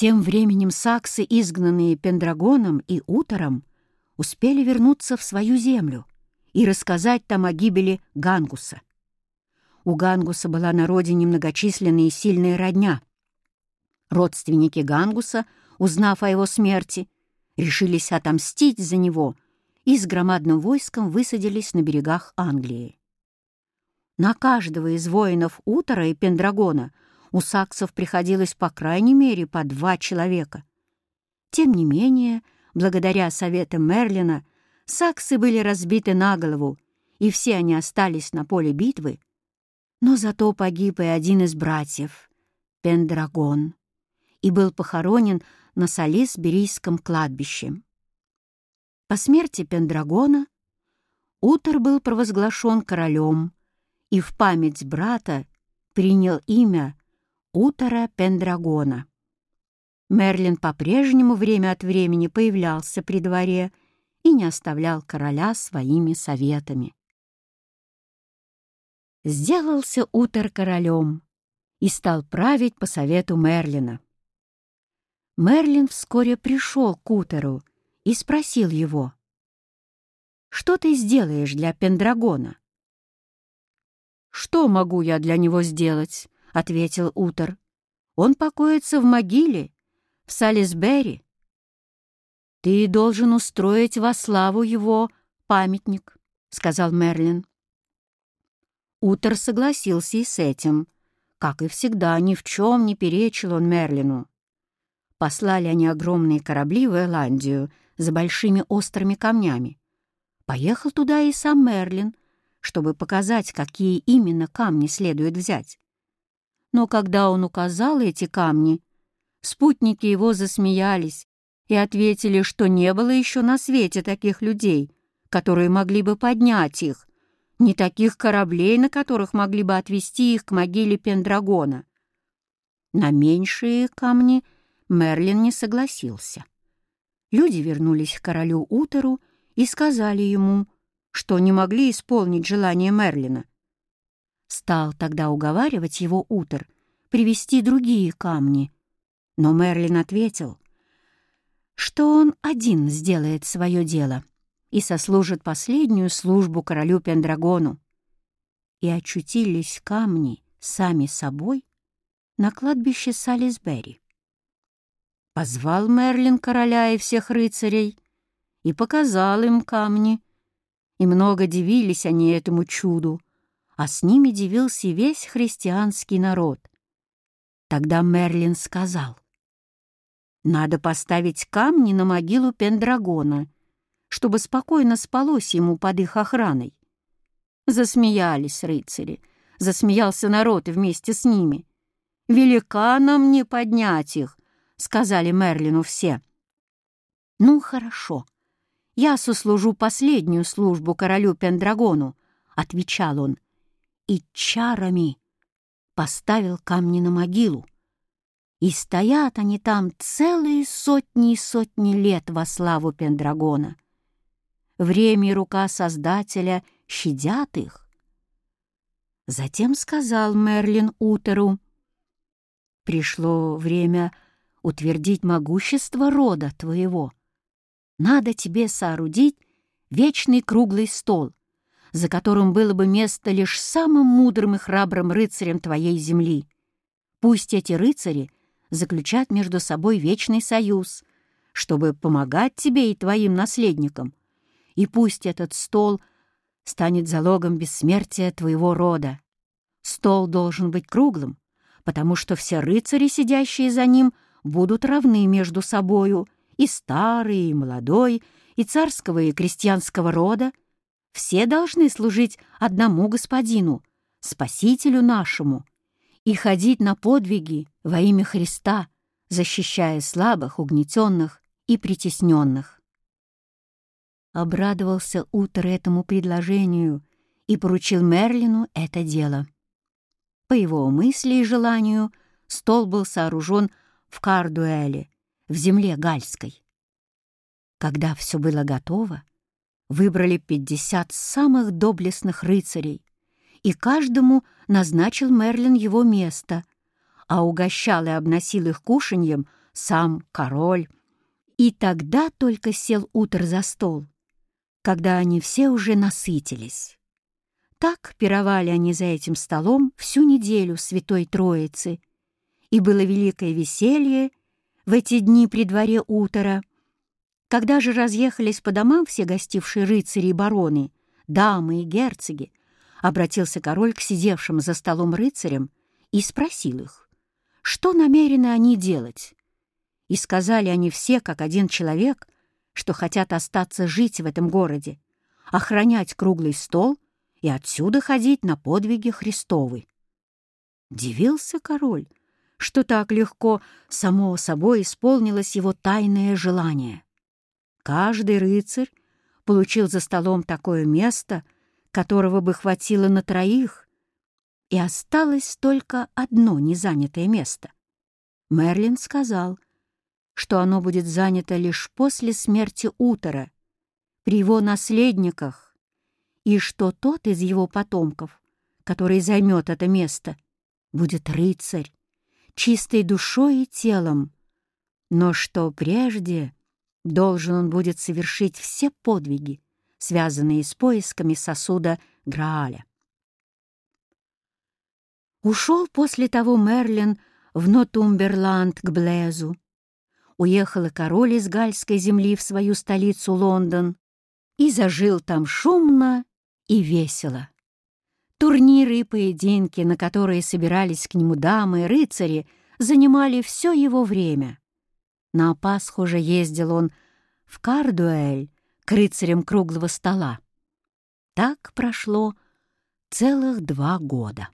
Тем временем саксы, изгнанные Пендрагоном и Утором, успели вернуться в свою землю и рассказать там о гибели Гангуса. У Гангуса была на родине многочисленная и сильная родня. Родственники Гангуса, узнав о его смерти, решились отомстить за него и с громадным войском высадились на берегах Англии. На каждого из воинов Утора и Пендрагона у саксов приходилось по крайней мере по два человека. Тем не менее, благодаря советам Мерлина, саксы были разбиты на голову, и все они остались на поле битвы, но зато погиб и один из братьев, Пендрагон, и был похоронен на Солисберийском кладбище. По смерти Пендрагона Утор был провозглашен королем и в память брата принял имя Утора Пендрагона. Мерлин по-прежнему время от времени появлялся при дворе и не оставлял короля своими советами. Сделался Утор королем и стал править по совету Мерлина. Мерлин вскоре пришел к Утеру и спросил его, «Что ты сделаешь для Пендрагона?» «Что могу я для него сделать?» — ответил Утер. «Он покоится в могиле, в Салисбери. Ты должен устроить во славу его памятник», — сказал Мерлин. Утер согласился и с этим. Как и всегда, ни в чем не перечил он Мерлину. Послали они огромные корабли в Ирландию за большими острыми камнями. Поехал туда и сам Мерлин, чтобы показать, какие именно камни следует взять. Но когда он указал эти камни, спутники его засмеялись и ответили, что не было еще на свете таких людей, которые могли бы поднять их, ни таких кораблей, на которых могли бы отвезти их к могиле Пендрагона. На меньшие камни — Мерлин не согласился. Люди вернулись к королю Утеру и сказали ему, что не могли исполнить желание Мерлина. Стал тогда уговаривать его Утер привести другие камни, но Мерлин ответил, что он один сделает свое дело и сослужит последнюю службу королю Пендрагону. И очутились камни сами собой на кладбище Салисбери. Позвал Мерлин короля и всех рыцарей и показал им камни. И много дивились они этому чуду, а с ними дивился весь христианский народ. Тогда Мерлин сказал, «Надо поставить камни на могилу Пендрагона, чтобы спокойно спалось ему под их охраной». Засмеялись рыцари, засмеялся народ вместе с ними. «Велика нам не поднять их, сказали Мерлину все. «Ну, хорошо. Я сослужу последнюю службу королю Пендрагону», — отвечал он, и чарами поставил камни на могилу. И стоят они там целые сотни и сотни лет во славу Пендрагона. Время и рука Создателя щадят их. Затем сказал Мерлин Утеру, «Пришло время утвердить могущество рода твоего. Надо тебе соорудить вечный круглый стол, за которым было бы место лишь самым мудрым и храбрым рыцарям твоей земли. Пусть эти рыцари заключат между собой вечный союз, чтобы помогать тебе и твоим наследникам, и пусть этот стол станет залогом бессмертия твоего рода. Стол должен быть круглым, потому что все рыцари, сидящие за ним, — будут равны между собою, и старый, и молодой, и царского, и крестьянского рода. Все должны служить одному господину, Спасителю нашему, и ходить на подвиги во имя Христа, защищая слабых, угнетенных и притесненных. Обрадовался Утер этому предложению и поручил Мерлину это дело. По его мысли и желанию стол был сооружен в Кардуэле, в земле Гальской. Когда все было готово, выбрали пятьдесят самых доблестных рыцарей, и каждому назначил Мерлин его место, а угощал и обносил их кушаньем сам король. И тогда только сел утро за стол, когда они все уже насытились. Так пировали они за этим столом всю неделю Святой Троицы, и было великое веселье в эти дни при дворе утра. Когда же разъехались по домам все гостившие рыцари и бароны, дамы и герцоги, обратился король к сидевшим за столом рыцарям и спросил их, что намерены они делать. И сказали они все, как один человек, что хотят остаться жить в этом городе, охранять круглый стол и отсюда ходить на подвиги Христовы. Дивился король, что так легко само собой исполнилось его тайное желание. Каждый рыцарь получил за столом такое место, которого бы хватило на троих, и осталось только одно незанятое место. Мерлин сказал, что оно будет занято лишь после смерти Утора, при его наследниках, и что тот из его потомков, который займет это место, будет рыцарь, чистой душой и телом, но что прежде должен он будет совершить все подвиги, связанные с поисками сосуда Грааля. Ушел после того Мерлин в Нотумберланд к Блезу. Уехал и король из гальской земли в свою столицу Лондон и зажил там шумно и весело. Турниры и поединки, на которые собирались к нему дамы и рыцари, занимали все его время. На Пасху же ездил он в Кардуэль к рыцарям круглого стола. Так прошло целых два года.